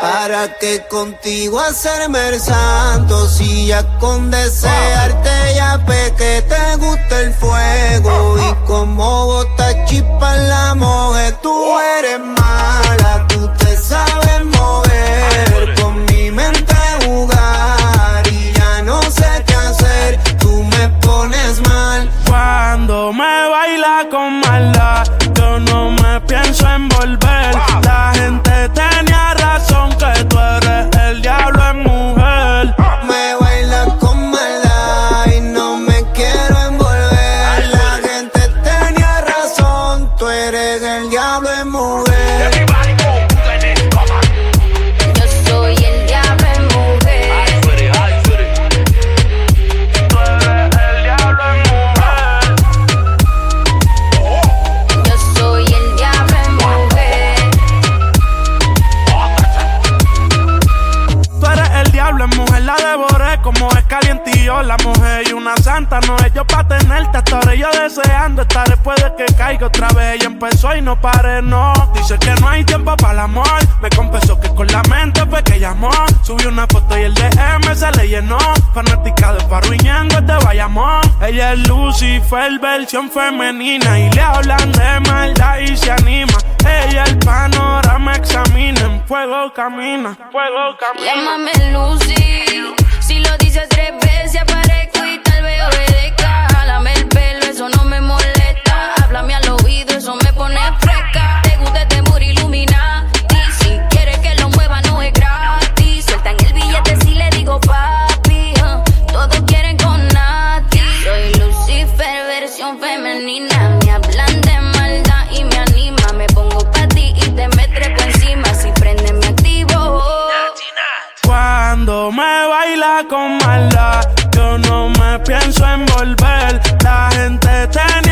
¿Para que contigo hacerme el santo? Si ya con desearte ya pe que te gusta el fuego. Y como bota chispa en la mujer, tú eres mala, tú te sabes mover. Con mi mente jugar y ya no sé qué hacer. Tú me pones mal. Cuando me baila con maldad, yo no me pienso envolver. Diablo en mujer. Everybody calientillo. La mujer y una santa, no es yo pa' tenerte. Ahora yo deseando estar después de que caiga otra vez. Ella empezó y no pare, no. Dice que no hay tiempo para el amor. Me confesó que con la mente fue que llamó. Subió una foto y el DM se le llenó. Fanática de Parruñango de Bayamón. Ella es Lucifer, versión femenina. Y le hablan de maldad y se anima. Ella el panorama examina. En fuego camina, fuego camina. Llámame Lucy. Si lo dices tres veces Versión femenina. Me hablan de maldad y me anima. Me pongo pa' ti y te me trepo encima. Si prende, me activo. Cuando me baila con maldad, yo no me pienso envolver. La gente tenía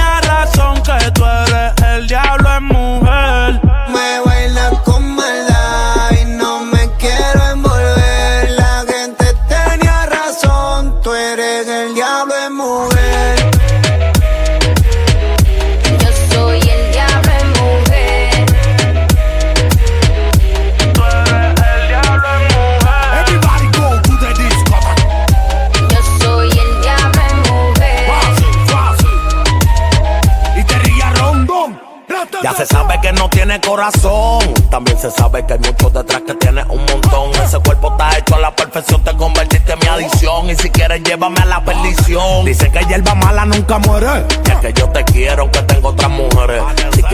se sabe que no tiene corazón. También se sabe que hay muchos detrás que tiene un montón. Ese cuerpo está hecho a la perfección. Te convertiste en mi adicción. Y si quieres, llévame a la perdición. Dice que hierba mala nunca muere. Y es que yo te quiero, aunque tengo otras mujeres.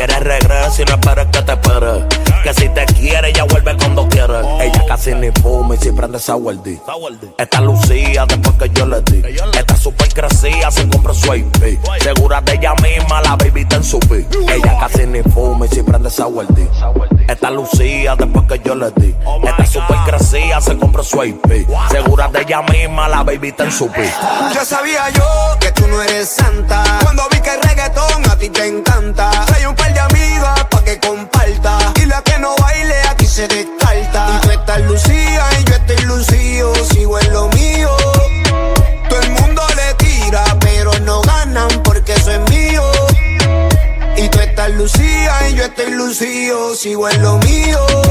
Quieres, regresa y no esperes que te espere. Que si te quiere, ella vuelve cuando quiere. Ella casi ni fuma y si prende esa. Está lucía después que yo le di. Está súper crecida, se compra su IP. Segura de ella misma, la baby está en su beat. Ella casi ni fuma y si prende esa. Está lucía después que yo le di. Está súper se compra su IP. Segura de ella misma, la baby está en su beat. Ya sabía yo que tú no eres santa. Cuando vi que el reggaetón a ti te encanta. Trae un par de amigas pa' que comparta. Y la que no baile aquí se descarta. Y tú estás lucía y yo estoy lucido. Sigo en lo mío. Todo el mundo le tira, pero no ganan porque eso es mío. Y tú estás lucía y yo estoy lucido. Sigo en lo mío.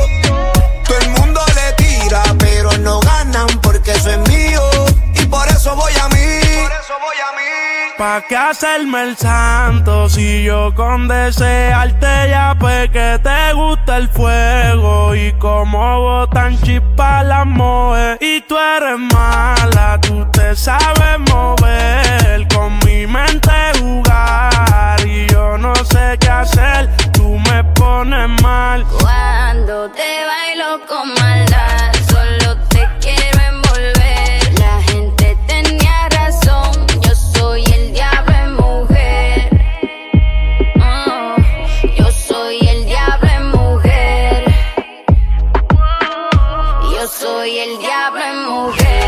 ¿Pa' qué hacerme el santo. Si yo con desearte ya pues que te gusta el fuego. Y como botan chispa la moe. Y tú eres mala, tú te sabes mover. Con mi mente jugar. Y yo no sé qué hacer, tú me pones mal. Cuando te bailo con maldad, Soy el diablo en mujer.